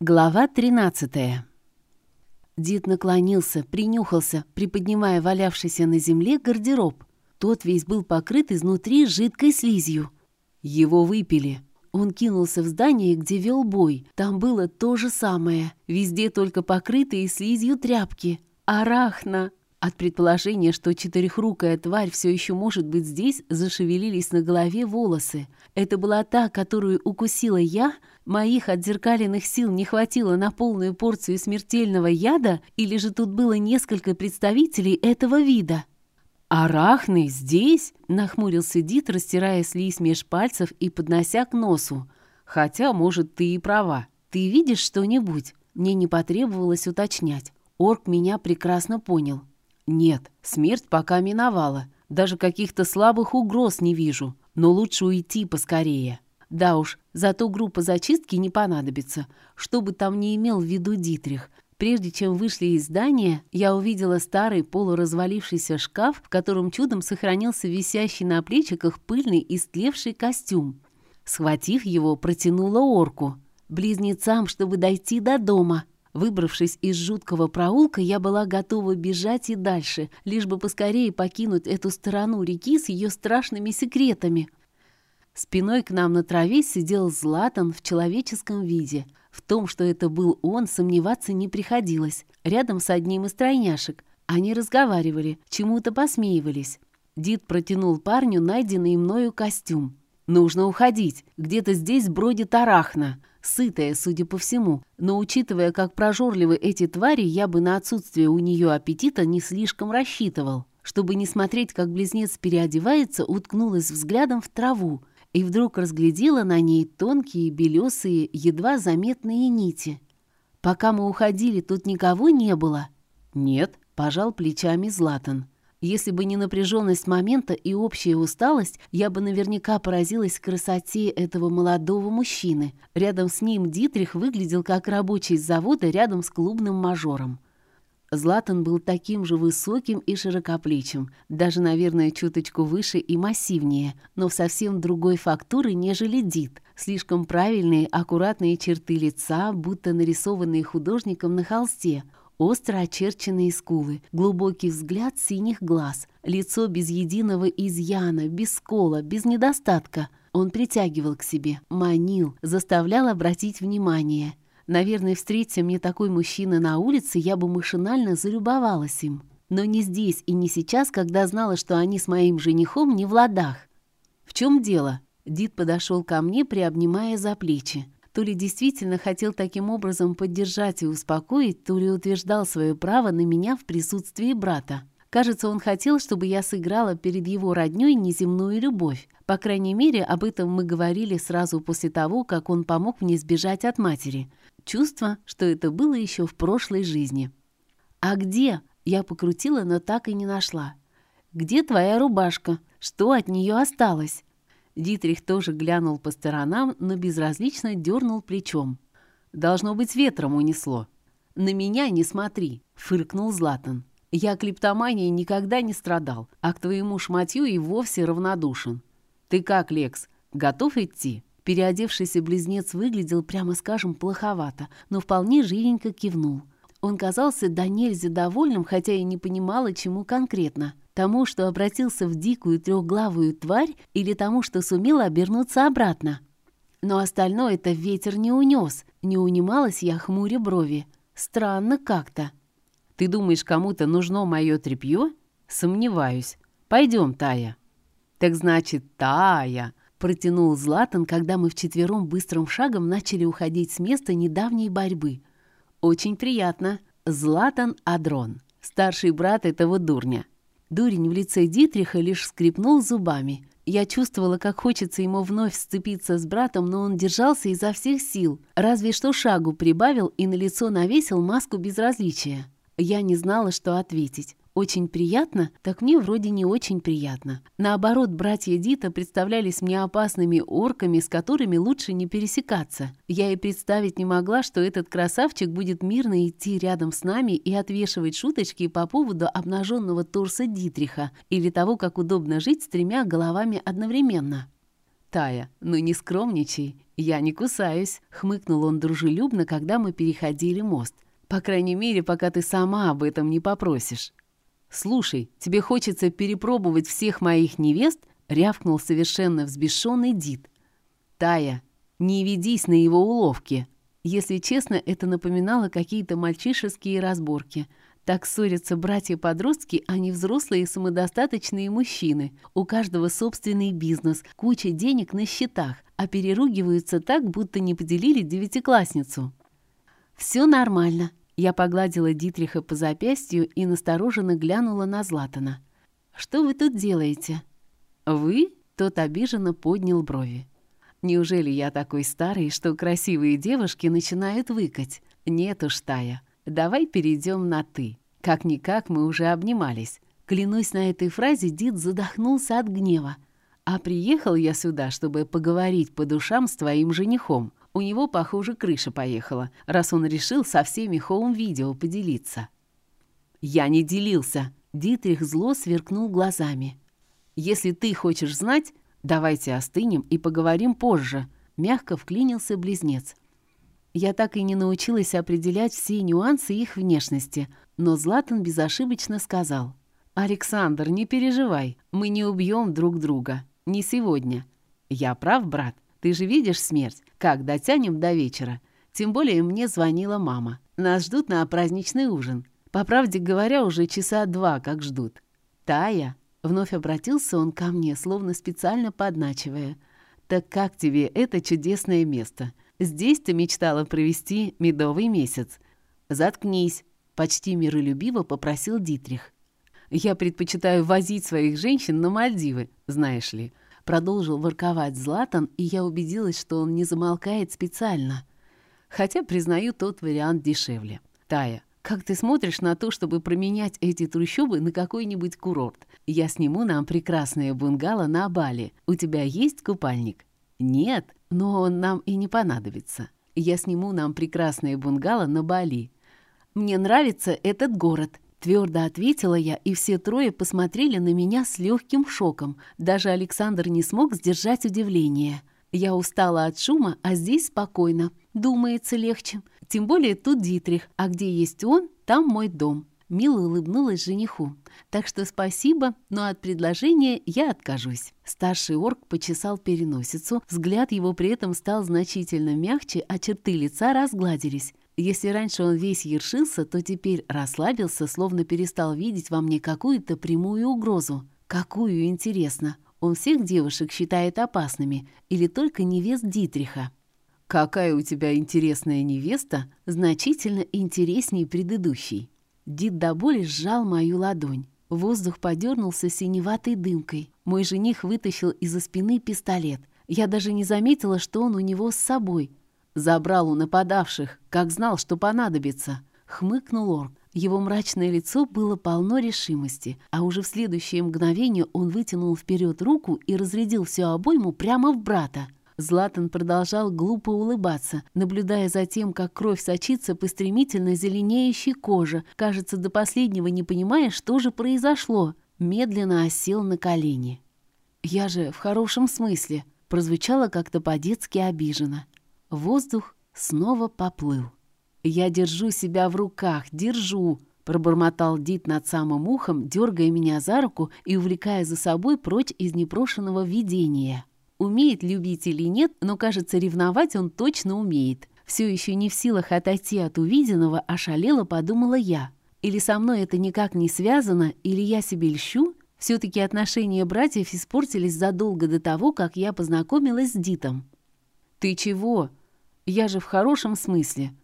Глава 13 Дид наклонился, принюхался, приподнимая валявшийся на земле гардероб. Тот весь был покрыт изнутри жидкой слизью. Его выпили. Он кинулся в здание, где вел бой. Там было то же самое. Везде только покрытые слизью тряпки. Арахна! От предположения, что четырехрукая тварь все еще может быть здесь, зашевелились на голове волосы. Это была та, которую укусила я? Моих отзеркаленных сил не хватило на полную порцию смертельного яда? Или же тут было несколько представителей этого вида? «Арахны здесь?» — нахмурился Дит, растирая слизь меж пальцев и поднося к носу. «Хотя, может, ты и права. Ты видишь что-нибудь?» Мне не потребовалось уточнять. Орк меня прекрасно понял. Нет, смерть пока миновала. Даже каких-то слабых угроз не вижу. Но лучше уйти поскорее. Да уж, зато группа зачистки не понадобится. Что бы там ни имел в виду Дитрих. Прежде чем вышли из здания, я увидела старый полуразвалившийся шкаф, в котором чудом сохранился висящий на плечиках пыльный истлевший костюм. Схватив его, протянула орку. Близнецам, чтобы дойти до дома. Выбравшись из жуткого проулка, я была готова бежать и дальше, лишь бы поскорее покинуть эту сторону реки с ее страшными секретами. Спиной к нам на траве сидел Златан в человеческом виде. В том, что это был он, сомневаться не приходилось. Рядом с одним из тройняшек. Они разговаривали, чему-то посмеивались. Дид протянул парню найденный мною костюм. «Нужно уходить. Где-то здесь бродит арахна сытая, судя по всему, но учитывая, как прожорливы эти твари, я бы на отсутствие у нее аппетита не слишком рассчитывал. Чтобы не смотреть, как близнец переодевается, уткнулась взглядом в траву и вдруг разглядела на ней тонкие, белесые, едва заметные нити. «Пока мы уходили, тут никого не было?» «Нет», — пожал плечами Златан. Если бы не напряженность момента и общая усталость, я бы наверняка поразилась красоте этого молодого мужчины. Рядом с ним Дитрих выглядел как рабочий с завода рядом с клубным мажором. Златан был таким же высоким и широкоплечим, даже, наверное, чуточку выше и массивнее, но совсем другой фактуры, нежели Дит. Слишком правильные, аккуратные черты лица, будто нарисованные художником на холсте — Остро очерченные скулы, глубокий взгляд синих глаз, лицо без единого изъяна, без скола, без недостатка. Он притягивал к себе, манил, заставлял обратить внимание. Наверное, встретя мне такой мужчина на улице, я бы машинально залюбовалась им. Но не здесь и не сейчас, когда знала, что они с моим женихом не в ладах. «В чем дело?» Дид подошел ко мне, приобнимая за плечи. То ли действительно хотел таким образом поддержать и успокоить, то ли утверждал свое право на меня в присутствии брата. Кажется, он хотел, чтобы я сыграла перед его роднёй неземную любовь. По крайней мере, об этом мы говорили сразу после того, как он помог мне сбежать от матери. Чувство, что это было еще в прошлой жизни. «А где?» Я покрутила, но так и не нашла. «Где твоя рубашка? Что от нее осталось?» Дитрих тоже глянул по сторонам, но безразлично дернул плечом. «Должно быть, ветром унесло». «На меня не смотри», — фыркнул Златан. «Я клептоманией никогда не страдал, а к твоему шматью и вовсе равнодушен. Ты как, Лекс, готов идти?» Переодевшийся близнец выглядел, прямо скажем, плоховато, но вполне живенько кивнул. Он казался до нельзя довольным, хотя и не понимала, чему конкретно. Тому, что обратился в дикую трехглавую тварь, или тому, что сумел обернуться обратно? Но остальное-то ветер не унес. Не унималась я хмуря брови. Странно как-то. Ты думаешь, кому-то нужно мое тряпье? Сомневаюсь. Пойдем, Тая. Так значит, Тая, протянул Златан, когда мы вчетвером быстрым шагом начали уходить с места недавней борьбы. Очень приятно. Златан Адрон, старший брат этого дурня. Дурень в лице Дитриха лишь скрипнул зубами. Я чувствовала, как хочется ему вновь сцепиться с братом, но он держался изо всех сил. Разве что шагу прибавил и на лицо навесил маску безразличия. Я не знала, что ответить. Очень приятно, так мне вроде не очень приятно. Наоборот, братья Дита представлялись мне опасными орками, с которыми лучше не пересекаться. Я и представить не могла, что этот красавчик будет мирно идти рядом с нами и отвешивать шуточки по поводу обнаженного торса Дитриха или того, как удобно жить с тремя головами одновременно. «Тая, ну не скромничай, я не кусаюсь», — хмыкнул он дружелюбно, когда мы переходили мост. «По крайней мере, пока ты сама об этом не попросишь». «Слушай, тебе хочется перепробовать всех моих невест?» — рявкнул совершенно взбешенный Дид. «Тая, не ведись на его уловки». Если честно, это напоминало какие-то мальчишеские разборки — так ссорятся братья-подростки, а не взрослые самодостаточные мужчины. У каждого собственный бизнес, куча денег на счетах, а переругиваются так, будто не поделили девятиклассницу. «Все нормально», — я погладила Дитриха по запястью и настороженно глянула на Златана. «Что вы тут делаете?» «Вы?» — тот обиженно поднял брови. «Неужели я такой старый, что красивые девушки начинают выкать? Нет уж, Тая, Давай перейдем на «ты». Как-никак мы уже обнимались. Клянусь, на этой фразе Дид задохнулся от гнева. А приехал я сюда, чтобы поговорить по душам с твоим женихом. У него, похоже, крыша поехала, раз он решил со всеми home video поделиться. Я не делился. Дитрих зло сверкнул глазами. Если ты хочешь знать, давайте остынем и поговорим позже. Мягко вклинился близнец. Я так и не научилась определять все нюансы их внешности, но Златан безошибочно сказал. «Александр, не переживай, мы не убьем друг друга. Не сегодня». «Я прав, брат? Ты же видишь смерть? Как дотянем до вечера?» Тем более мне звонила мама. Нас ждут на праздничный ужин. По правде говоря, уже часа два как ждут. «Тая», — вновь обратился он ко мне, словно специально подначивая, «так как тебе это чудесное место?» Здесь ты мечтала провести медовый месяц. Заткнись, почти миролюбиво попросил Дитрих. Я предпочитаю возить своих женщин на Мальдивы, знаешь ли. Продолжил ворковать Златан, и я убедилась, что он не замолкает специально. Хотя, признаю, тот вариант дешевле. Тая, как ты смотришь на то, чтобы променять эти трущобы на какой-нибудь курорт? Я сниму нам прекрасное бунгало на Бали. У тебя есть купальник? Нет, но он нам и не понадобится. Я сниму нам прекрасное бунгало на Бали. Мне нравится этот город, твердо ответила я, и все трое посмотрели на меня с легким шоком. Даже Александр не смог сдержать удивление. Я устала от шума, а здесь спокойно. Думается легче. Тем более тут Дитрих, а где есть он, там мой дом. Мила улыбнулась жениху. «Так что спасибо, но от предложения я откажусь». Старший орк почесал переносицу, взгляд его при этом стал значительно мягче, а черты лица разгладились. Если раньше он весь ершился, то теперь расслабился, словно перестал видеть во мне какую-то прямую угрозу. Какую, интересно? Он всех девушек считает опасными или только невест Дитриха? «Какая у тебя интересная невеста, значительно интереснее предыдущей». Дид до боли сжал мою ладонь. Воздух подернулся синеватой дымкой. Мой жених вытащил из-за спины пистолет. Я даже не заметила, что он у него с собой. Забрал у нападавших, как знал, что понадобится. Хмыкнул орк. Его мрачное лицо было полно решимости, а уже в следующее мгновение он вытянул вперед руку и разрядил всю обойму прямо в брата. Златан продолжал глупо улыбаться, наблюдая за тем, как кровь сочится по стремительно зеленеющей коже, кажется, до последнего не понимая, что же произошло. Медленно осел на колени. «Я же в хорошем смысле», прозвучало как-то по-детски обиженно. Воздух снова поплыл. «Я держу себя в руках, держу!» пробормотал Дит над самым ухом, дергая меня за руку и увлекая за собой прочь из непрошенного видения. Умеет любить или нет, но, кажется, ревновать он точно умеет. Все еще не в силах отойти от увиденного, ошалела, подумала я. Или со мной это никак не связано, или я себе льщу? Все-таки отношения братьев испортились задолго до того, как я познакомилась с Дитом. «Ты чего? Я же в хорошем смысле».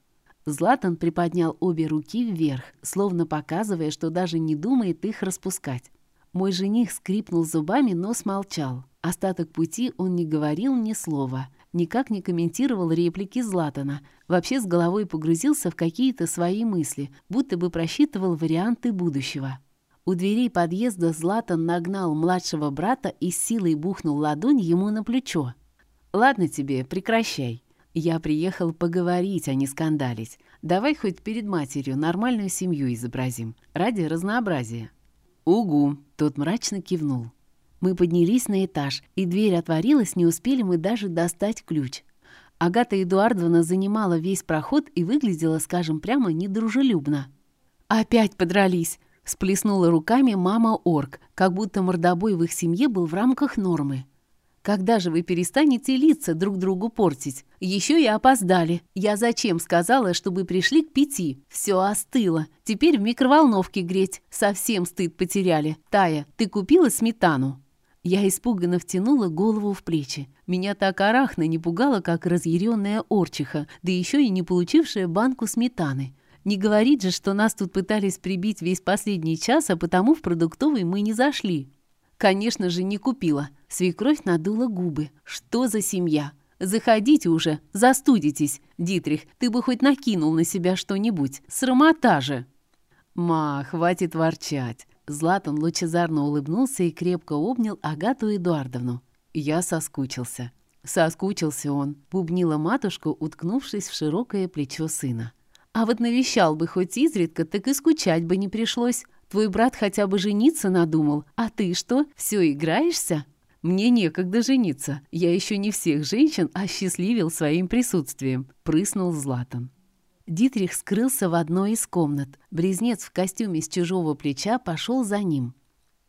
Златан приподнял обе руки вверх, словно показывая, что даже не думает их распускать. Мой жених скрипнул зубами, но смолчал. Остаток пути он не говорил ни слова, никак не комментировал реплики Златана, вообще с головой погрузился в какие-то свои мысли, будто бы просчитывал варианты будущего. У дверей подъезда Златан нагнал младшего брата и силой бухнул ладонь ему на плечо. «Ладно тебе, прекращай. Я приехал поговорить, а не скандалить. Давай хоть перед матерью нормальную семью изобразим, ради разнообразия». «Угу», — тот мрачно кивнул. Мы поднялись на этаж, и дверь отворилась, не успели мы даже достать ключ. Агата Эдуардовна занимала весь проход и выглядела, скажем прямо, недружелюбно. «Опять подрались!» — сплеснула руками мама Орк, как будто мордобой в их семье был в рамках нормы. «Когда же вы перестанете лица друг другу портить? Еще и опоздали. Я зачем сказала, чтобы пришли к пяти? Все остыло. Теперь в микроволновке греть. Совсем стыд потеряли. Тая, ты купила сметану?» Я испуганно втянула голову в плечи. Меня так арахна не пугала, как разъяренная орчиха, да еще и не получившая банку сметаны. Не говорить же, что нас тут пытались прибить весь последний час, а потому в продуктовый мы не зашли. Конечно же, не купила. Свекровь надула губы. Что за семья? Заходите уже, застудитесь. Дитрих, ты бы хоть накинул на себя что-нибудь. Срамота же. Ма, хватит ворчать. Златан лучезарно улыбнулся и крепко обнял Агату Эдуардовну. Я соскучился. Соскучился он, бубнила матушка, уткнувшись в широкое плечо сына. А вот навещал бы хоть изредка, так и скучать бы не пришлось. Твой брат хотя бы жениться надумал, а ты что, все играешься? Мне некогда жениться. Я еще не всех женщин осчастливил своим присутствием», — прыснул Златан. Дитрих скрылся в одной из комнат. Близнец в костюме с чужого плеча пошел за ним.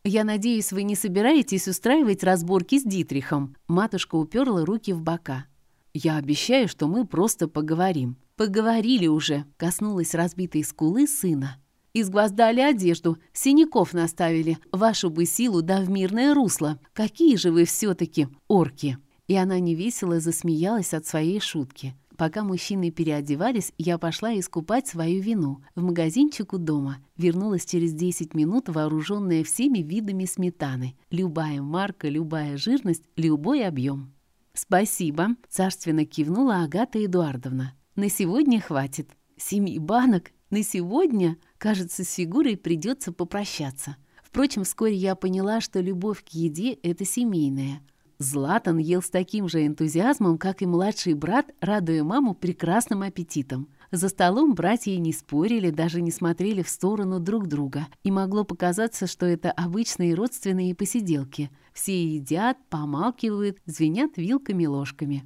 «Я надеюсь, вы не собираетесь устраивать разборки с Дитрихом?» Матушка уперла руки в бока. «Я обещаю, что мы просто поговорим». «Поговорили уже», — коснулась разбитой скулы сына. «Изгвоздали одежду, синяков наставили, вашу бы силу да в мирное русло. Какие же вы все-таки орки!» И она невесело засмеялась от своей шутки. Пока мужчины переодевались, я пошла искупать свою вину. В магазинчик у дома. Вернулась через 10 минут, вооруженная всеми видами сметаны. Любая марка, любая жирность, любой объем. «Спасибо», — царственно кивнула Агата Эдуардовна. «На сегодня хватит. Семи банок? На сегодня?» Кажется, с фигурой придется попрощаться. Впрочем, вскоре я поняла, что любовь к еде — это семейная — Златан ел с таким же энтузиазмом, как и младший брат, радуя маму прекрасным аппетитом. За столом братья не спорили, даже не смотрели в сторону друг друга, и могло показаться, что это обычные родственные посиделки. Все едят, помалкивают, звенят вилками-ложками.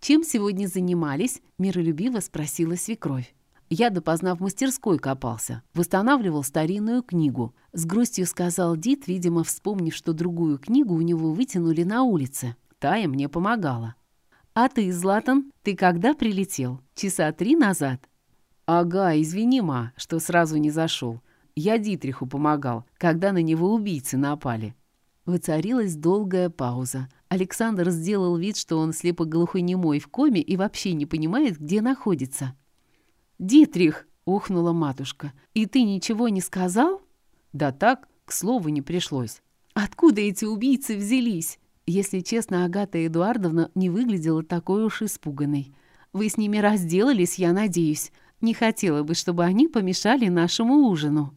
«Чем сегодня занимались?» – миролюбиво спросила свекровь. Я допоздна в мастерской копался, восстанавливал старинную книгу. С грустью сказал Дид, видимо, вспомнив, что другую книгу у него вытянули на улице. Тая мне помогала. «А ты, Златан, ты когда прилетел? Часа три назад?» «Ага, извини, ма, что сразу не зашел. Я Дитриху помогал, когда на него убийцы напали». Воцарилась долгая пауза. Александр сделал вид, что он слепо-глухонемой в коме и вообще не понимает, где находится. «Дитрих!» — ухнула матушка. «И ты ничего не сказал?» «Да так, к слову, не пришлось». «Откуда эти убийцы взялись?» Если честно, Агата Эдуардовна не выглядела такой уж испуганной. «Вы с ними разделались, я надеюсь. Не хотела бы, чтобы они помешали нашему ужину».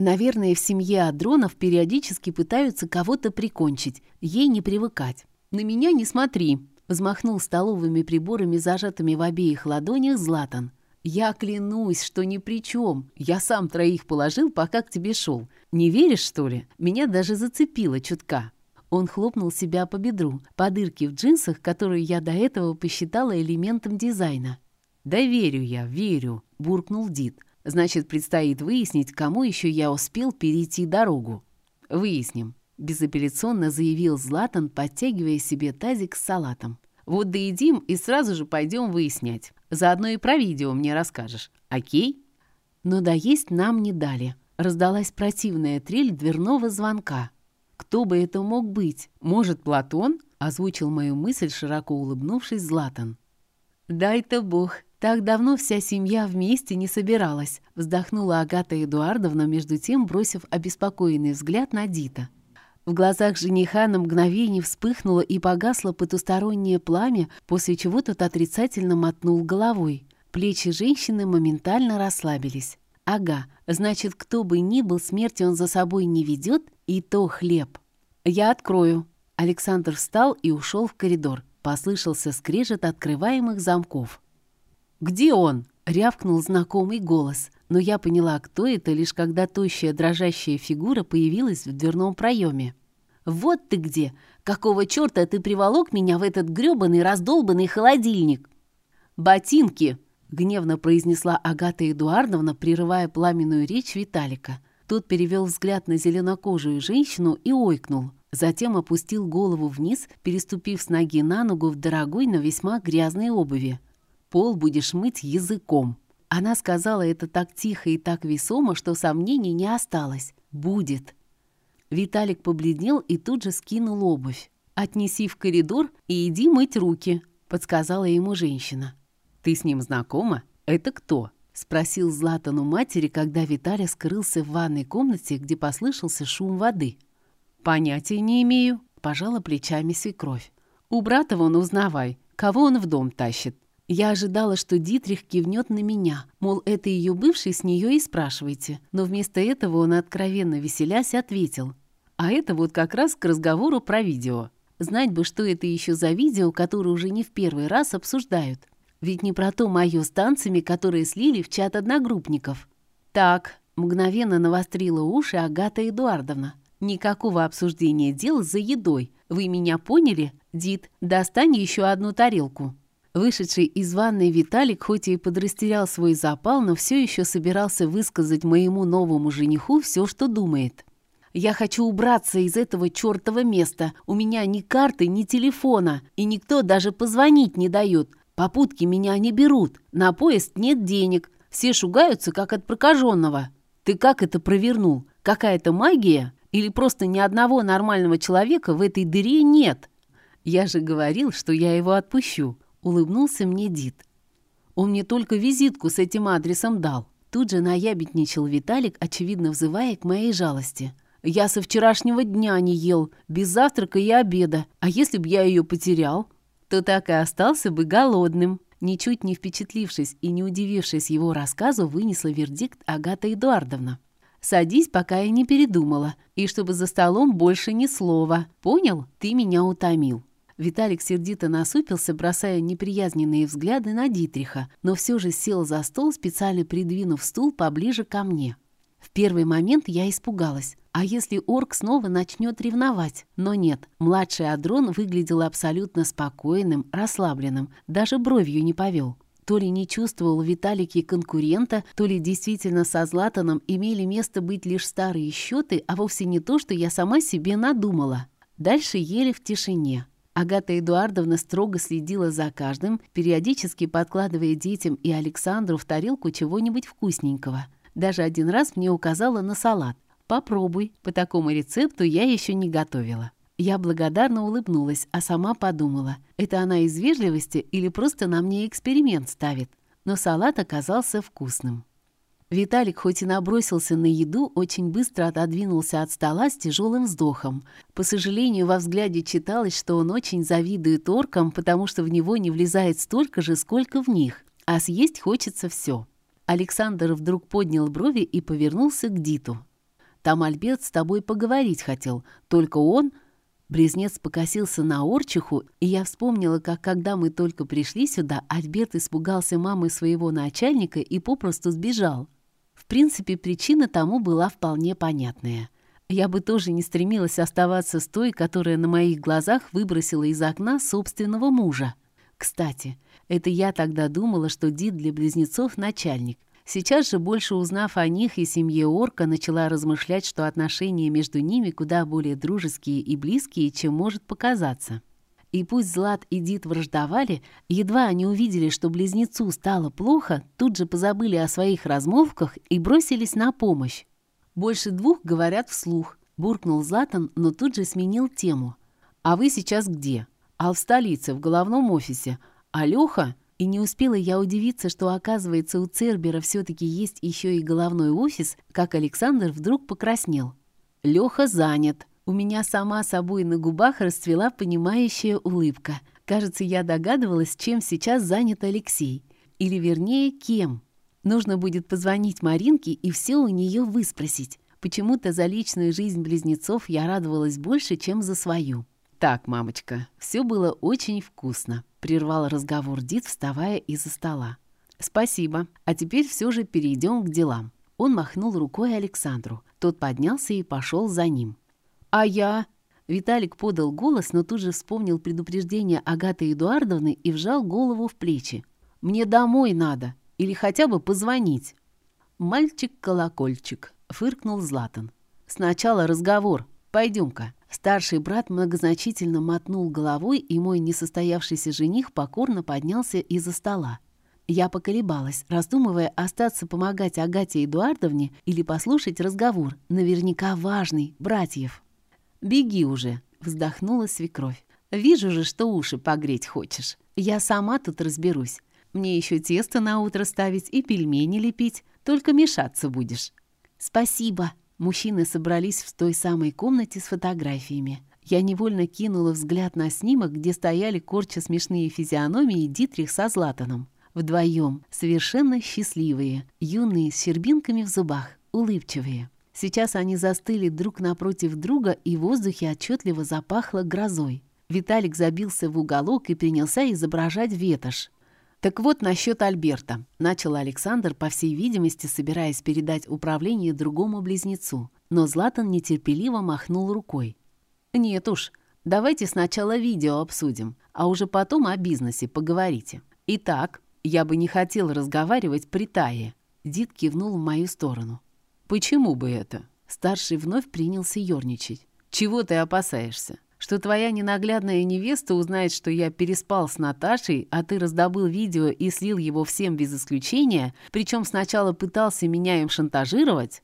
Наверное, в семье Адронов периодически пытаются кого-то прикончить. Ей не привыкать. «На меня не смотри», — взмахнул столовыми приборами, зажатыми в обеих ладонях, Златан. «Я клянусь, что ни при чем. Я сам троих положил, пока к тебе шел. Не веришь, что ли? Меня даже зацепило чутка». Он хлопнул себя по бедру, по дырке в джинсах, которую я до этого посчитала элементом дизайна. «Да верю я, верю», — буркнул Дид. «Значит, предстоит выяснить, кому еще я успел перейти дорогу». «Выясним», — безапелляционно заявил Златан, подтягивая себе тазик с салатом. «Вот доедим и сразу же пойдем выяснять. Заодно и про видео мне расскажешь. Окей?» Но доесть нам не дали. Раздалась противная трель дверного звонка. «Кто бы это мог быть? Может, Платон?» — озвучил мою мысль, широко улыбнувшись Златан. «Дай-то бог, так давно вся семья вместе не собиралась», — вздохнула Агата Эдуардовна, между тем бросив обеспокоенный взгляд на Дита. В глазах жениха на мгновение вспыхнуло и погасло потустороннее пламя, после чего тот отрицательно мотнул головой. Плечи женщины моментально расслабились. «Ага, значит, кто бы ни был, смерти он за собой не ведет, и то хлеб». «Я открою». Александр встал и ушел в коридор. Послышался скрежет открываемых замков. «Где он?» — рявкнул знакомый голос. Но я поняла, кто это, лишь когда тощая дрожащая фигура появилась в дверном проеме. Вот ты где! Какого черта ты приволок меня в этот грёбаный раздолбанный холодильник?» «Ботинки!» — гневно произнесла Агата Эдуардовна, прерывая пламенную речь Виталика. Тот перевел взгляд на зеленокожую женщину и ойкнул. Затем опустил голову вниз, переступив с ноги на ногу в дорогой, но весьма грязной обуви. «Пол будешь мыть языком». Она сказала это так тихо и так весомо, что сомнений не осталось. «Будет». Виталик побледнел и тут же скинул обувь. «Отнеси в коридор и иди мыть руки», — подсказала ему женщина. «Ты с ним знакома? Это кто?» — спросил Златан у матери, когда Виталий скрылся в ванной комнате, где послышался шум воды. «Понятия не имею», — пожала плечами свекровь. «У брата вон узнавай, кого он в дом тащит». Я ожидала, что Дитрих кивнет на меня, мол, это ее бывший, с нее и спрашивайте. Но вместо этого он, откровенно веселясь, ответил. А это вот как раз к разговору про видео. Знать бы, что это еще за видео, которое уже не в первый раз обсуждают. Ведь не про то мое с танцами, которые слили в чат одногруппников. Так, мгновенно навострила уши Агата Эдуардовна. Никакого обсуждения дел за едой. Вы меня поняли? Дид, достань еще одну тарелку. Вышедший из ванной Виталик хоть и подрастерял свой запал, но все еще собирался высказать моему новому жениху все, что думает. Я хочу убраться из этого чертова места. У меня ни карты, ни телефона, и никто даже позвонить не дает. Попутки меня не берут. На поезд нет денег. Все шугаются, как от прокаженного. Ты как это провернул? Какая-то магия? Или просто ни одного нормального человека в этой дыре нет? Я же говорил, что я его отпущу. Улыбнулся мне Дид. Он мне только визитку с этим адресом дал. Тут же наябедничал Виталик, очевидно взывая к моей жалости. Я со вчерашнего дня не ел, без завтрака и обеда. А если б я ее потерял, то так и остался бы голодным». Ничуть не впечатлившись и не удивившись его рассказу, вынесла вердикт Агата Эдуардовна. «Садись, пока я не передумала, и чтобы за столом больше ни слова. Понял? Ты меня утомил». Виталик сердито насупился, бросая неприязненные взгляды на Дитриха, но все же сел за стол, специально придвинув стул поближе ко мне. В первый момент я испугалась. А если орк снова начнет ревновать? Но нет, младший Адрон выглядел абсолютно спокойным, расслабленным, даже бровью не повел. То ли не чувствовал Виталик и конкурента, то ли действительно со Златаном имели место быть лишь старые счеты, а вовсе не то, что я сама себе надумала. Дальше ели в тишине. Агата Эдуардовна строго следила за каждым, периодически подкладывая детям и Александру в тарелку чего-нибудь вкусненького. Даже один раз мне указала на салат. Попробуй, по такому рецепту я еще не готовила. Я благодарно улыбнулась, а сама подумала, это она из вежливости или просто на мне эксперимент ставит. Но салат оказался вкусным. Виталик хоть и набросился на еду, очень быстро отодвинулся от стола с тяжелым вздохом. По сожалению, во взгляде читалось, что он очень завидует оркам, потому что в него не влезает столько же, сколько в них, а съесть хочется все. Александр вдруг поднял брови и повернулся к Диту. Там Альберт с тобой поговорить хотел, только он...» Близнец покосился на Орчиху, и я вспомнила, как когда мы только пришли сюда, Альберт испугался мамы своего начальника и попросту сбежал. Принципе, причина тому была вполне понятная. Я бы тоже не стремилась оставаться с той, которая на моих глазах выбросила из окна собственного мужа. Кстати, это я тогда думала, что Дид для близнецов начальник — Сейчас же, больше узнав о них и семье Орка, начала размышлять, что отношения между ними куда более дружеские и близкие, чем может показаться. И пусть Злат и Дит враждовали, едва они увидели, что близнецу стало плохо, тут же позабыли о своих размолвках и бросились на помощь. «Больше двух говорят вслух», — буркнул Златан, но тут же сменил тему. «А вы сейчас где?» «А в столице, в головном офисе. А Лёха...» И не успела я удивиться, что, оказывается, у Цербера все-таки есть еще и головной офис, как Александр вдруг покраснел. Леха занят. У меня сама собой на губах расцвела понимающая улыбка. Кажется, я догадывалась, чем сейчас занят Алексей. Или, вернее, кем. Нужно будет позвонить Маринке и все у нее выспросить. Почему-то за личную жизнь близнецов я радовалась больше, чем за свою. «Так, мамочка, все было очень вкусно», — прервал разговор Дид, вставая из-за стола. «Спасибо. А теперь все же перейдем к делам». Он махнул рукой Александру. Тот поднялся и пошел за ним. «А я?» Виталик подал голос, но тут же вспомнил предупреждение Агаты Эдуардовны и вжал голову в плечи. «Мне домой надо. Или хотя бы позвонить». «Мальчик-колокольчик», — фыркнул Златан. «Сначала разговор. Пойдем-ка». Старший брат многозначительно мотнул головой, и мой несостоявшийся жених покорно поднялся из-за стола. Я поколебалась, раздумывая остаться помогать Агате Эдуардовне или послушать разговор, наверняка важный, братьев. «Беги уже», — вздохнула свекровь. «Вижу же, что уши погреть хочешь. Я сама тут разберусь. Мне еще тесто на утро ставить и пельмени лепить. Только мешаться будешь». «Спасибо», Мужчины собрались в той самой комнате с фотографиями. Я невольно кинула взгляд на снимок, где стояли корча смешные физиономии Дитрих со Златаном. Вдвоем, совершенно счастливые, юные, с щербинками в зубах, улыбчивые. Сейчас они застыли друг напротив друга, и в воздухе отчетливо запахло грозой. Виталик забился в уголок и принялся изображать ветошь. «Так вот насчет Альберта», — начал Александр, по всей видимости, собираясь передать управление другому близнецу. Но Златан нетерпеливо махнул рукой. «Нет уж, давайте сначала видео обсудим, а уже потом о бизнесе поговорите. Итак, я бы не хотел разговаривать при Тае». Дид кивнул в мою сторону. «Почему бы это?» Старший вновь принялся ерничать. «Чего ты опасаешься? что твоя ненаглядная невеста узнает, что я переспал с Наташей, а ты раздобыл видео и слил его всем без исключения, причем сначала пытался меня им шантажировать?»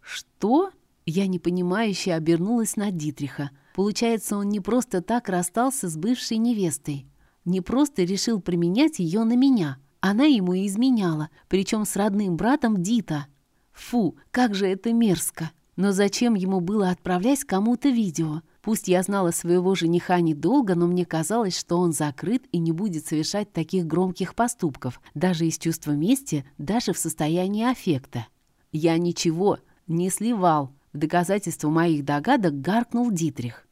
«Что?» Я непонимающе обернулась на Дитриха. Получается, он не просто так расстался с бывшей невестой. Не просто решил применять ее на меня. Она ему изменяла, причем с родным братом Дита. Фу, как же это мерзко. Но зачем ему было отправлять кому-то видео? Пусть я знала своего жениха недолго, но мне казалось, что он закрыт и не будет совершать таких громких поступков, даже из чувства мести, даже в состоянии аффекта. Я ничего не сливал. В доказательство моих догадок гаркнул Дитрих.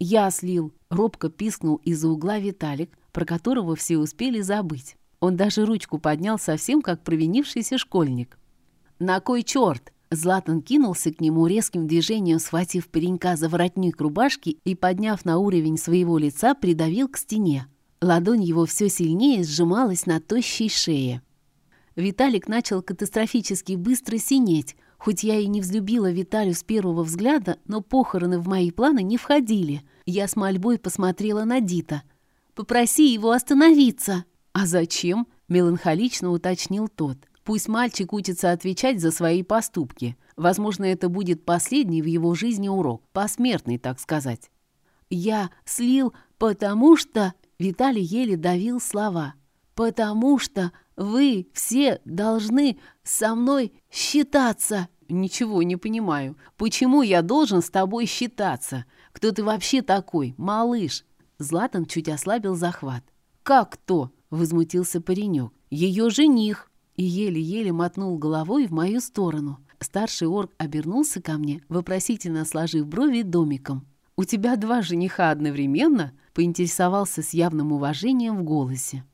«Я слил», — робко пискнул из-за угла Виталик, про которого все успели забыть. Он даже ручку поднял совсем как провинившийся школьник. «На кой черт?» Златан кинулся к нему резким движением, схватив паренька за воротник рубашки и, подняв на уровень своего лица, придавил к стене. Ладонь его все сильнее сжималась на тощей шее. Виталик начал катастрофически быстро синеть. Хоть я и не взлюбила Виталю с первого взгляда, но похороны в мои планы не входили. Я с мольбой посмотрела на Дита. «Попроси его остановиться!» «А зачем?» — меланхолично уточнил тот. Пусть мальчик учится отвечать за свои поступки. Возможно, это будет последний в его жизни урок, посмертный, так сказать. «Я слил, потому что...» Виталий еле давил слова. «Потому что вы все должны со мной считаться». «Ничего не понимаю. Почему я должен с тобой считаться? Кто ты вообще такой, малыш?» Златан чуть ослабил захват. «Как кто?» — возмутился паренек. «Ее жених» и еле-еле мотнул головой в мою сторону. Старший орк обернулся ко мне, вопросительно сложив брови домиком. «У тебя два жениха одновременно?» — поинтересовался с явным уважением в голосе.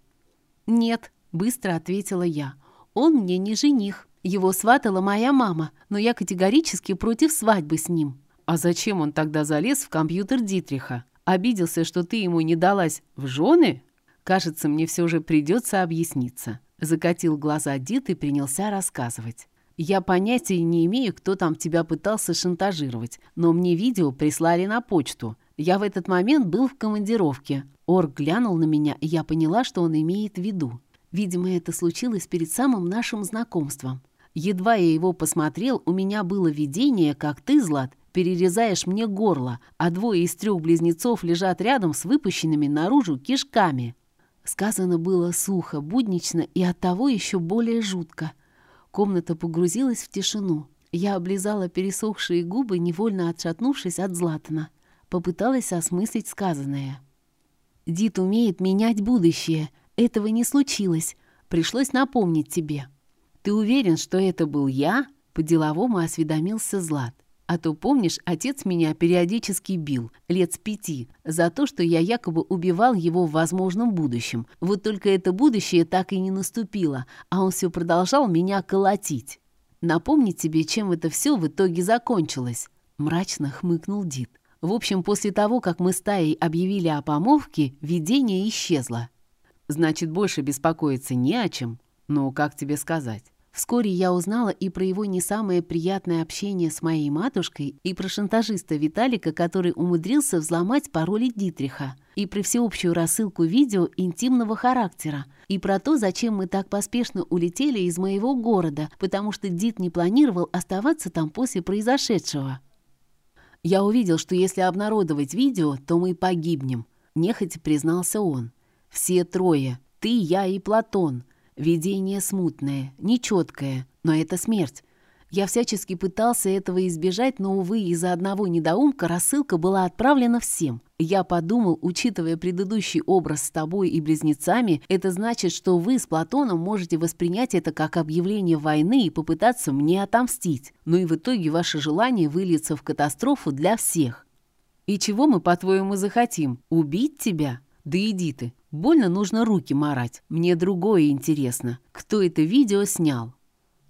«Нет», — быстро ответила я. «Он мне не жених. Его сватала моя мама, но я категорически против свадьбы с ним». «А зачем он тогда залез в компьютер Дитриха? Обиделся, что ты ему не далась в жены?» «Кажется, мне все же придется объясниться». Закатил глаза Дит и принялся рассказывать. «Я понятия не имею, кто там тебя пытался шантажировать, но мне видео прислали на почту. Я в этот момент был в командировке. Орг глянул на меня, и я поняла, что он имеет в виду. Видимо, это случилось перед самым нашим знакомством. Едва я его посмотрел, у меня было видение, как ты, Злат, перерезаешь мне горло, а двое из трех близнецов лежат рядом с выпущенными наружу кишками. Сказано было сухо, буднично и оттого еще более жутко. Комната погрузилась в тишину. Я облизала пересохшие губы, невольно отшатнувшись от Златана. Попыталась осмыслить сказанное. «Дит умеет менять будущее. Этого не случилось. Пришлось напомнить тебе». «Ты уверен, что это был я?» По-деловому осведомился Злат. А то, помнишь, отец меня периодически бил, лет с пяти, за то, что я якобы убивал его в возможном будущем. Вот только это будущее так и не наступило, а он все продолжал меня колотить. Напомнить тебе, чем это все в итоге закончилось?» Мрачно хмыкнул Дид. В общем, после того, как мы с Таей объявили о помолвке, видение исчезло. Значит, больше беспокоиться не о чем. Ну, как тебе сказать? Вскоре я узнала и про его не самое приятное общение с моей матушкой, и про шантажиста Виталика, который умудрился взломать пароли Дитриха, и про всеобщую рассылку видео интимного характера, и про то, зачем мы так поспешно улетели из моего города, потому что Дит не планировал оставаться там после произошедшего. Я увидел, что если обнародовать видео, то мы погибнем, нехотя признался он. Все трое, ты, я и Платон — Видение смутное, нечеткое, но это смерть. Я всячески пытался этого избежать, но, увы, из-за одного недоумка рассылка была отправлена всем. Я подумал, учитывая предыдущий образ с тобой и близнецами, это значит, что вы с Платоном можете воспринять это как объявление войны и попытаться мне отомстить. Ну и в итоге ваше желание выльется в катастрофу для всех. И чего мы, по-твоему, захотим? Убить тебя? Да иди ты. Больно нужно руки марать. Мне другое интересно. Кто это видео снял?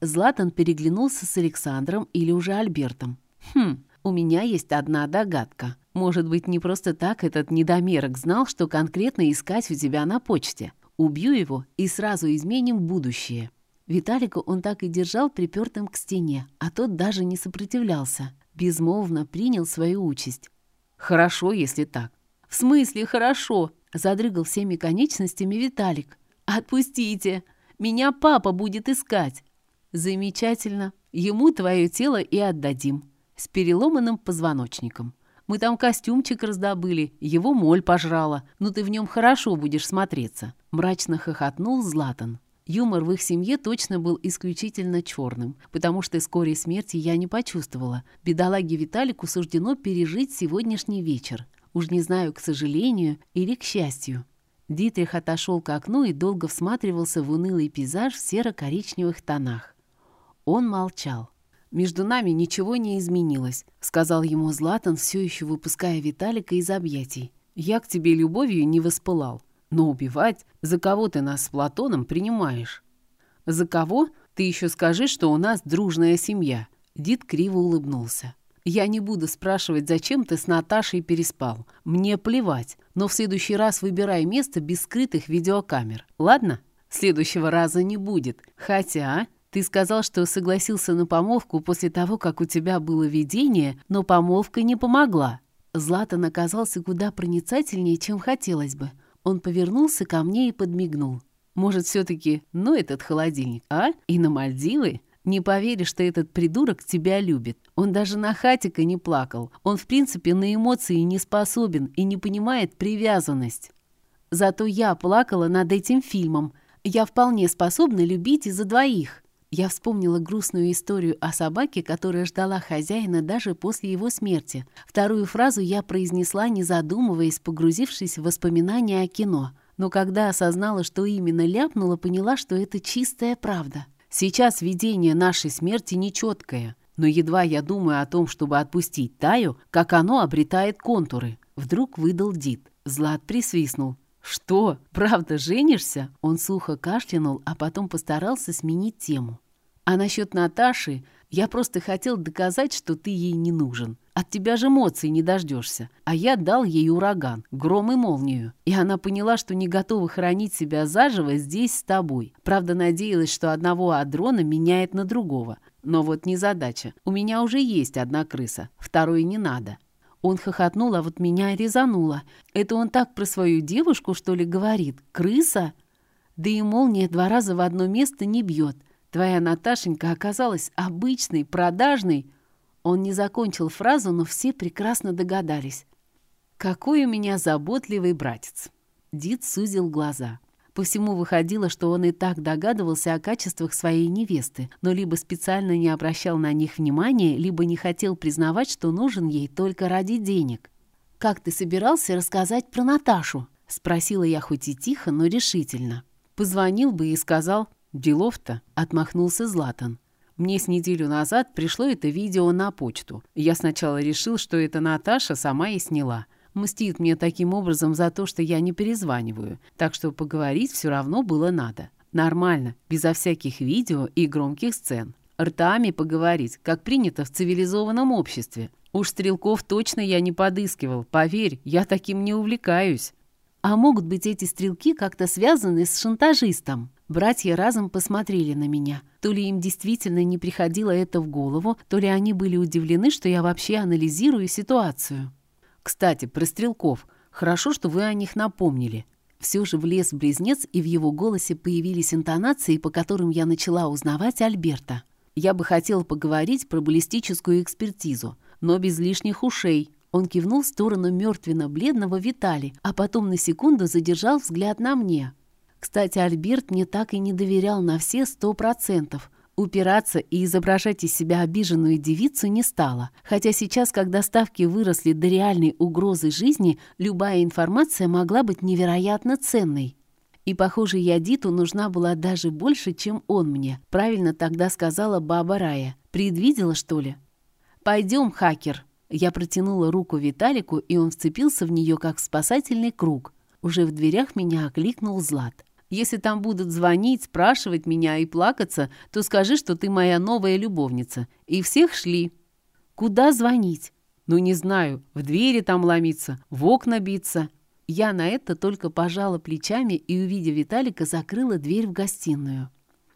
Златан переглянулся с Александром или уже Альбертом. Хм, у меня есть одна догадка. Может быть, не просто так этот недомерок знал, что конкретно искать у тебя на почте. Убью его и сразу изменим будущее. Виталика он так и держал припертым к стене, а тот даже не сопротивлялся. Безмолвно принял свою участь. «Хорошо, если так». «В смысле хорошо?» Задрыгал всеми конечностями Виталик. «Отпустите! Меня папа будет искать!» «Замечательно! Ему твое тело и отдадим. С переломанным позвоночником. Мы там костюмчик раздобыли, его моль пожрала. Ну ты в нем хорошо будешь смотреться!» Мрачно хохотнул Златан. Юмор в их семье точно был исключительно черным, потому что скорой смерти я не почувствовала. Бедолаге Виталику суждено пережить сегодняшний вечер. Уж не знаю, к сожалению или к счастью. Дитрих отошел к окну и долго всматривался в унылый пейзаж в серо-коричневых тонах. Он молчал. «Между нами ничего не изменилось», — сказал ему Златан, все еще выпуская Виталика из объятий. «Я к тебе любовью не воспылал. Но убивать? За кого ты нас с Платоном принимаешь?» «За кого? Ты еще скажи, что у нас дружная семья». Дид криво улыбнулся. Я не буду спрашивать, зачем ты с Наташей переспал. Мне плевать, но в следующий раз выбирай место без скрытых видеокамер. Ладно? Следующего раза не будет. Хотя ты сказал, что согласился на помолвку после того, как у тебя было видение, но помолвка не помогла. Златан оказался куда проницательнее, чем хотелось бы. Он повернулся ко мне и подмигнул. Может, все-таки, ну, этот холодильник, а? И на Мальдивы? Не поверишь, что этот придурок тебя любит. Он даже на хатика не плакал. Он, в принципе, на эмоции не способен и не понимает привязанность. Зато я плакала над этим фильмом. Я вполне способна любить из-за двоих. Я вспомнила грустную историю о собаке, которая ждала хозяина даже после его смерти. Вторую фразу я произнесла, не задумываясь, погрузившись в воспоминания о кино. Но когда осознала, что именно ляпнула, поняла, что это чистая правда. Сейчас видение нашей смерти нечеткое, но едва я думаю о том, чтобы отпустить Таю, как оно обретает контуры. Вдруг выдал Дид. Злат присвистнул. «Что, правда женишься?» Он сухо кашлянул, а потом постарался сменить тему. «А насчет Наташи я просто хотел доказать, что ты ей не нужен. От тебя же эмоций не дождешься. А я дал ей ураган, гром и молнию. И она поняла, что не готова хранить себя заживо здесь с тобой. Правда, надеялась, что одного адрона меняет на другого. Но вот не задача. У меня уже есть одна крыса, второй не надо. Он хохотнул, а вот меня резануло. Это он так про свою девушку, что ли, говорит? Крыса? Да и молния два раза в одно место не бьет. Твоя Наташенька оказалась обычной, продажной. Он не закончил фразу, но все прекрасно догадались. Какой у меня заботливый братец. Дид сузил глаза. По всему выходило, что он и так догадывался о качествах своей невесты, но либо специально не обращал на них внимания, либо не хотел признавать, что нужен ей только ради денег. «Как ты собирался рассказать про Наташу?» — спросила я хоть и тихо, но решительно. Позвонил бы и сказал, «Делов-то», — отмахнулся Златан. Мне с неделю назад пришло это видео на почту. Я сначала решил, что это Наташа сама и сняла. Мстит мне таким образом за то, что я не перезваниваю. Так что поговорить все равно было надо. Нормально, безо всяких видео и громких сцен. ртами поговорить, как принято в цивилизованном обществе. Уж стрелков точно я не подыскивал, поверь, я таким не увлекаюсь. А могут быть эти стрелки как-то связаны с шантажистом? Братья разом посмотрели на меня. То ли им действительно не приходило это в голову, то ли они были удивлены, что я вообще анализирую ситуацию. Кстати, про стрелков. Хорошо, что вы о них напомнили. Все же влез близнец, и в его голосе появились интонации, по которым я начала узнавать Альберта. Я бы хотела поговорить про баллистическую экспертизу, но без лишних ушей. Он кивнул в сторону мертвенно-бледного Витали, а потом на секунду задержал взгляд на мне. Кстати, Альберт мне так и не доверял на все сто процентов. Упираться и изображать из себя обиженную девицу не стало. Хотя сейчас, когда ставки выросли до реальной угрозы жизни, любая информация могла быть невероятно ценной. И, похоже, Ядиту нужна была даже больше, чем он мне. Правильно тогда сказала баба Рая. Предвидела, что ли? «Пойдем, хакер». Я протянула руку Виталику, и он вцепился в нее, как в спасательный круг. Уже в дверях меня окликнул Злат. «Если там будут звонить, спрашивать меня и плакаться, то скажи, что ты моя новая любовница. И всех шли». «Куда звонить?» «Ну, не знаю. В двери там ломиться, в окна биться». Я на это только пожала плечами и, увидев Виталика, закрыла дверь в гостиную.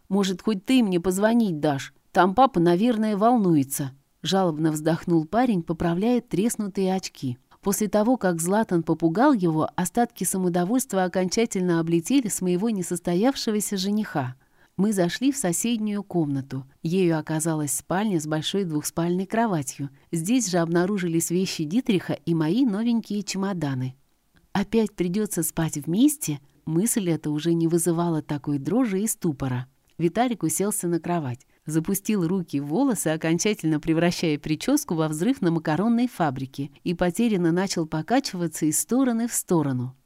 «Может, хоть ты мне позвонить дашь? Там папа, наверное, волнуется». Жалобно вздохнул парень, поправляя треснутые очки. После того, как Златан попугал его, остатки самодовольства окончательно облетели с моего несостоявшегося жениха. Мы зашли в соседнюю комнату. Ею оказалась спальня с большой двухспальной кроватью. Здесь же обнаружились вещи Дитриха и мои новенькие чемоданы. Опять придется спать вместе? Мысль эта уже не вызывала такой дрожи и ступора. Виталик уселся на кровать запустил руки в волосы, окончательно превращая прическу во взрыв на макаронной фабрике, и потерянно начал покачиваться из стороны в сторону.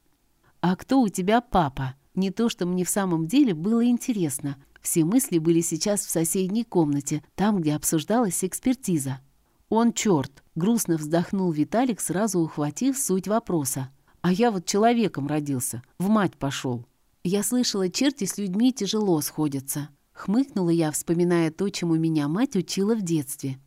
«А кто у тебя папа?» Не то, что мне в самом деле было интересно. Все мысли были сейчас в соседней комнате, там, где обсуждалась экспертиза. «Он черт!» — грустно вздохнул Виталик, сразу ухватив суть вопроса. «А я вот человеком родился, в мать пошел. Я слышала, черти с людьми тяжело сходятся. Хмыкнула я, вспоминая то, чему меня мать учила в детстве.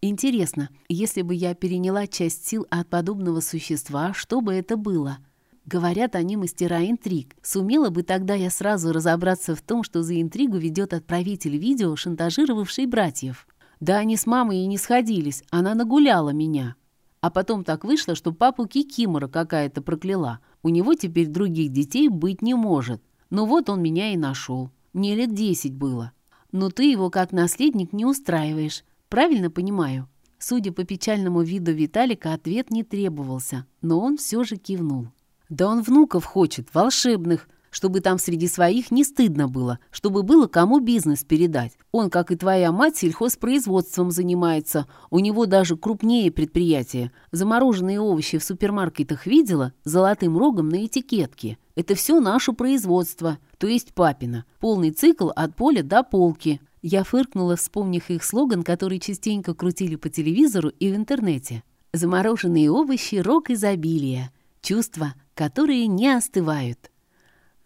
Интересно, если бы я переняла часть сил от подобного существа, что бы это было? Говорят, они мастера интриг. Сумела бы тогда я сразу разобраться в том, что за интригу ведет отправитель видео, шантажировавший братьев. Да они с мамой и не сходились, она нагуляла меня. А потом так вышло, что папу Кикимора какая-то прокляла. У него теперь других детей быть не может. Но вот он меня и нашел. Мне лет десять было. Но ты его как наследник не устраиваешь. Правильно понимаю?» Судя по печальному виду Виталика, ответ не требовался, но он все же кивнул. «Да он внуков хочет, волшебных, чтобы там среди своих не стыдно было, чтобы было кому бизнес передать. Он, как и твоя мать, сельхозпроизводством занимается. У него даже крупнее предприятие. Замороженные овощи в супермаркетах видела? Золотым рогом на этикетке. Это все наше производство, то есть папина. Полный цикл от поля до полки. Я фыркнула, вспомнив их слоган, который частенько крутили по телевизору и в интернете. Замороженные овощи – рок изобилия. Чувства, которые не остывают.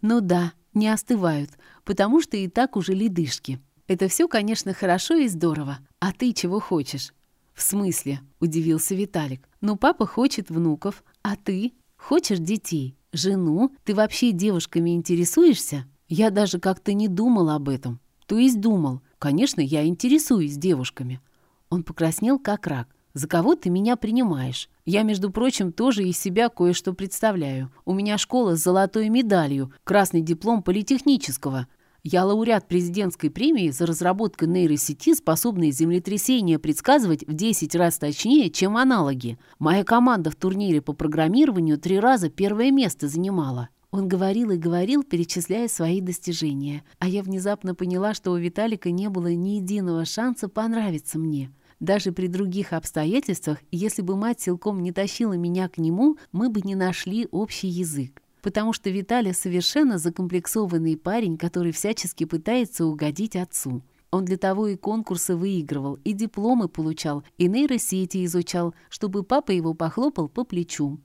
Ну да, не остывают, потому что и так уже ледышки. Это все, конечно, хорошо и здорово. А ты чего хочешь? В смысле? Удивился Виталик. Ну, папа хочет внуков, а ты хочешь детей. Жену? Ты вообще девушками интересуешься? Я даже как-то не думал об этом. То есть думал. Конечно, я интересуюсь девушками. Он покраснел, как рак. За кого ты меня принимаешь? Я, между прочим, тоже из себя кое-что представляю. У меня школа с золотой медалью, красный диплом политехнического. Я лауреат президентской премии за разработку нейросети, способной землетрясения предсказывать в 10 раз точнее, чем аналоги. Моя команда в турнире по программированию три раза первое место занимала. Он говорил и говорил, перечисляя свои достижения. А я внезапно поняла, что у Виталика не было ни единого шанса понравиться мне. Даже при других обстоятельствах, если бы мать силком не тащила меня к нему, мы бы не нашли общий язык потому что Виталий совершенно закомплексованный парень, который всячески пытается угодить отцу. Он для того и конкурсы выигрывал, и дипломы получал, и нейросети изучал, чтобы папа его похлопал по плечу.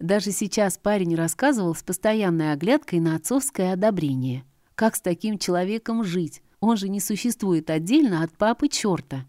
Даже сейчас парень рассказывал с постоянной оглядкой на отцовское одобрение. Как с таким человеком жить? Он же не существует отдельно от папы черта.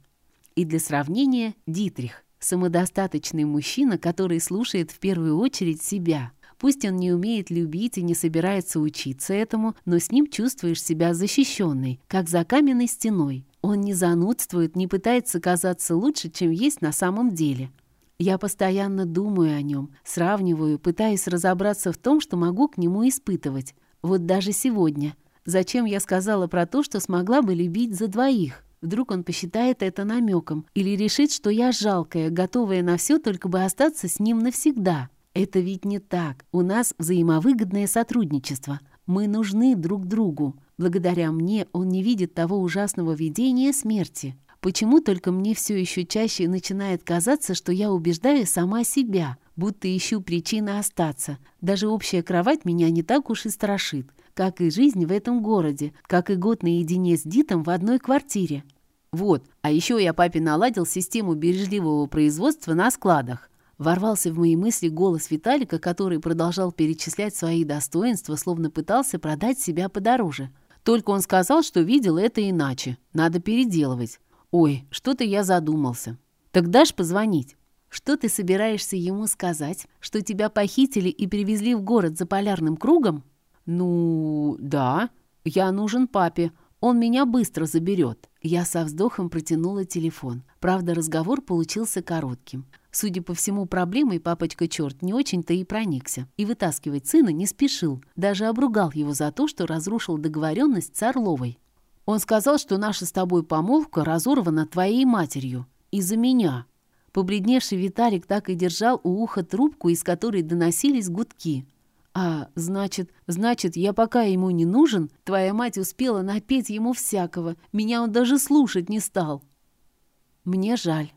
И для сравнения Дитрих – самодостаточный мужчина, который слушает в первую очередь себя. Пусть он не умеет любить и не собирается учиться этому, но с ним чувствуешь себя защищенной, как за каменной стеной. Он не занудствует, не пытается казаться лучше, чем есть на самом деле. Я постоянно думаю о нем, сравниваю, пытаюсь разобраться в том, что могу к нему испытывать. Вот даже сегодня. Зачем я сказала про то, что смогла бы любить за двоих? Вдруг он посчитает это намеком или решит, что я жалкая, готовая на все, только бы остаться с ним навсегда. Это ведь не так. У нас взаимовыгодное сотрудничество. Мы нужны друг другу. Благодаря мне он не видит того ужасного видения смерти. Почему только мне все еще чаще начинает казаться, что я убеждаю сама себя, будто ищу причины остаться. Даже общая кровать меня не так уж и страшит, как и жизнь в этом городе, как и год наедине с Дитом в одной квартире. Вот, а еще я папе наладил систему бережливого производства на складах. Ворвался в мои мысли голос Виталика, который продолжал перечислять свои достоинства, словно пытался продать себя подороже. Только он сказал, что видел это иначе. Надо переделывать. Ой, что-то я задумался. Так дашь позвонить? Что ты собираешься ему сказать? Что тебя похитили и привезли в город за полярным кругом? Ну, да. Я нужен папе. Он меня быстро заберет. Я со вздохом протянула телефон. Правда, разговор получился коротким. Судя по всему, проблемой папочка-черт не очень-то и проникся. И вытаскивать сына не спешил. Даже обругал его за то, что разрушил договоренность с Орловой. Он сказал, что наша с тобой помолвка разорвана твоей матерью. Из-за меня. Побледневший Виталик так и держал у уха трубку, из которой доносились гудки. «А, значит, значит, я пока ему не нужен, твоя мать успела напеть ему всякого, меня он даже слушать не стал». «Мне жаль.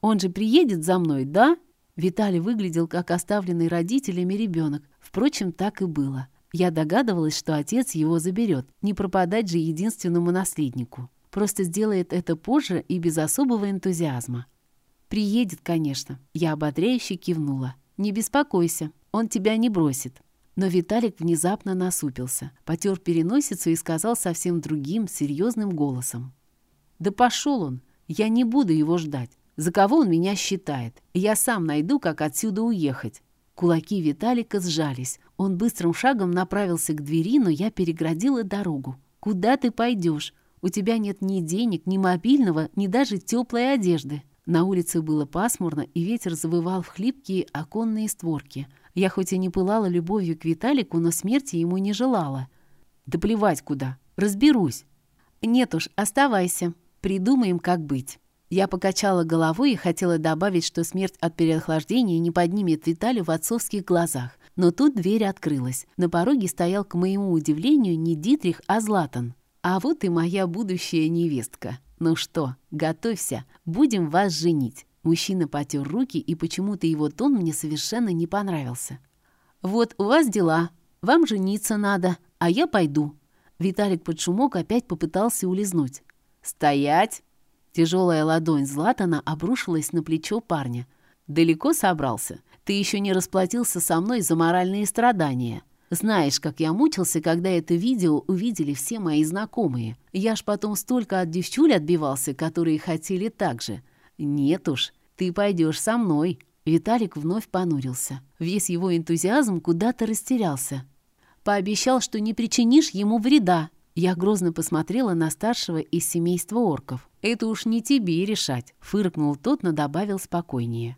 Он же приедет за мной, да?» Виталий выглядел как оставленный родителями ребенок. Впрочем, так и было. Я догадывалась, что отец его заберет, не пропадать же единственному наследнику. Просто сделает это позже и без особого энтузиазма. «Приедет, конечно», — я ободряюще кивнула. «Не беспокойся, он тебя не бросит». Но Виталик внезапно насупился, потер переносицу и сказал совсем другим, серьезным голосом. «Да пошел он! Я не буду его ждать. За кого он меня считает? Я сам найду, как отсюда уехать». Кулаки Виталика сжались. Он быстрым шагом направился к двери, но я переградила дорогу. «Куда ты пойдешь? У тебя нет ни денег, ни мобильного, ни даже теплой одежды». На улице было пасмурно, и ветер завывал в хлипкие оконные створки – я хоть и не пылала любовью к Виталику, но смерти ему не желала. Да плевать куда, разберусь. Нет уж, оставайся, придумаем, как быть. Я покачала головой и хотела добавить, что смерть от переохлаждения не поднимет Виталию в отцовских глазах. Но тут дверь открылась. На пороге стоял, к моему удивлению, не Дитрих, а Златан. А вот и моя будущая невестка. Ну что, готовься, будем вас женить. Мужчина потер руки, и почему-то его тон мне совершенно не понравился. «Вот у вас дела. Вам жениться надо, а я пойду». Виталик под шумок опять попытался улизнуть. «Стоять!» Тяжелая ладонь Златана обрушилась на плечо парня. «Далеко собрался? Ты еще не расплатился со мной за моральные страдания. Знаешь, как я мучился, когда это видео увидели все мои знакомые. Я ж потом столько от девчуль отбивался, которые хотели так же. «Нет уж, ты пойдешь со мной». Виталик вновь понурился. Весь его энтузиазм куда-то растерялся. «Пообещал, что не причинишь ему вреда». Я грозно посмотрела на старшего из семейства орков. «Это уж не тебе решать», — фыркнул тот, но добавил спокойнее.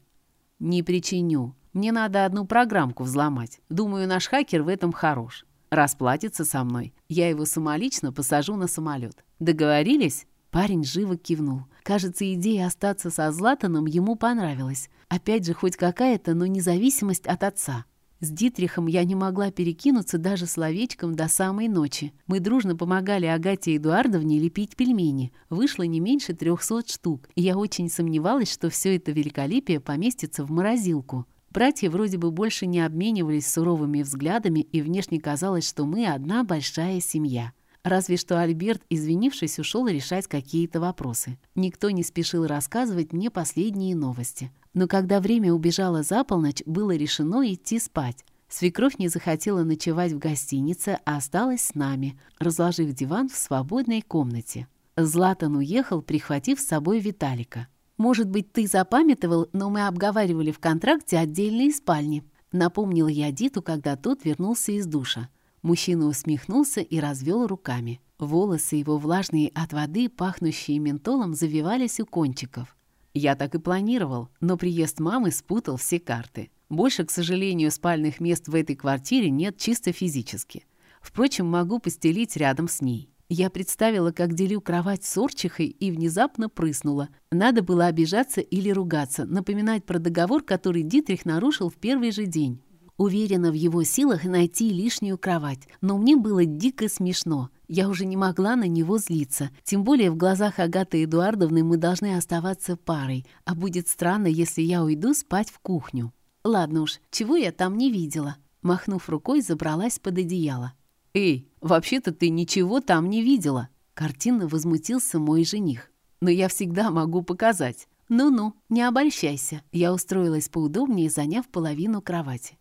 «Не причиню. Мне надо одну программку взломать. Думаю, наш хакер в этом хорош. Расплатится со мной. Я его самолично посажу на самолет. Договорились?» Парень живо кивнул. Кажется, идея остаться со Златаном ему понравилась. Опять же, хоть какая-то, но независимость от отца. С Дитрихом я не могла перекинуться даже словечком до самой ночи. Мы дружно помогали Агате Эдуардовне лепить пельмени. Вышло не меньше трехсот штук, и я очень сомневалась, что все это великолепие поместится в морозилку. Братья вроде бы больше не обменивались суровыми взглядами, и внешне казалось, что мы одна большая семья. Разве что Альберт, извинившись, ушел решать какие-то вопросы. Никто не спешил рассказывать мне последние новости. Но когда время убежало за полночь, было решено идти спать. Свекровь не захотела ночевать в гостинице, а осталась с нами, разложив диван в свободной комнате. Златан уехал, прихватив с собой Виталика. «Может быть, ты запамятовал, но мы обговаривали в контракте отдельные спальни», напомнила я Диту, когда тот вернулся из душа. Мужчина усмехнулся и развел руками. Волосы его влажные от воды, пахнущие ментолом, завивались у кончиков. Я так и планировал, но приезд мамы спутал все карты. Больше, к сожалению, спальных мест в этой квартире нет чисто физически. Впрочем, могу постелить рядом с ней. Я представила, как делю кровать с Орчихой и внезапно прыснула. Надо было обижаться или ругаться, напоминать про договор, который Дитрих нарушил в первый же день. Уверена в его силах найти лишнюю кровать, но мне было дико смешно. Я уже не могла на него злиться. Тем более в глазах Агаты Эдуардовны мы должны оставаться парой, а будет странно, если я уйду спать в кухню. Ладно уж, чего я там не видела. Махнув рукой, забралась под одеяло. «Эй, вообще-то ты ничего там не видела!» Картинно возмутился мой жених. «Но я всегда могу показать». «Ну-ну, не обольщайся». Я устроилась поудобнее, заняв половину кровати.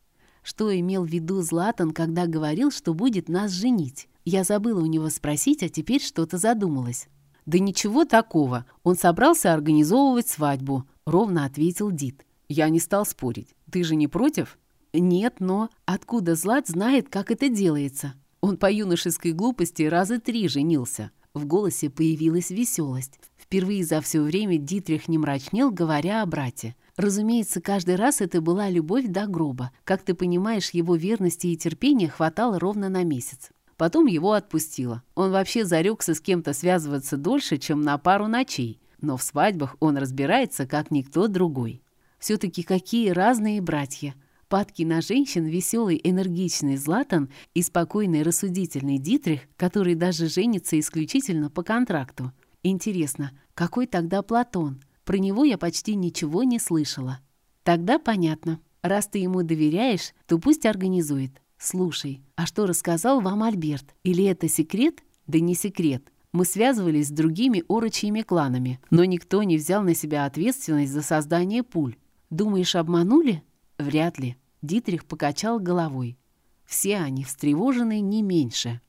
Что имел в виду Златан, когда говорил, что будет нас женить? Я забыла у него спросить, а теперь что-то задумалась. «Да ничего такого. Он собрался организовывать свадьбу», — ровно ответил Дид. Я не стал спорить. «Ты же не против?» «Нет, но откуда Злат знает, как это делается?» Он по юношеской глупости раза три женился. В голосе появилась веселость. Впервые за все время Дитрих не мрачнел, говоря о брате. Разумеется, каждый раз это была любовь до гроба. Как ты понимаешь, его верности и терпения хватало ровно на месяц. Потом его отпустила. Он вообще зарекся с кем-то связываться дольше, чем на пару ночей. Но в свадьбах он разбирается, как никто другой. Все-таки какие разные братья. Падки на женщин веселый, энергичный Златан и спокойный, рассудительный Дитрих, который даже женится исключительно по контракту. Интересно, какой тогда Платон? Про него я почти ничего не слышала. Тогда понятно. Раз ты ему доверяешь, то пусть организует. Слушай, а что рассказал вам Альберт? Или это секрет? Да не секрет. Мы связывались с другими орочьими кланами, но никто не взял на себя ответственность за создание пуль. Думаешь, обманули? Вряд ли. Дитрих покачал головой. Все они встревожены не меньше.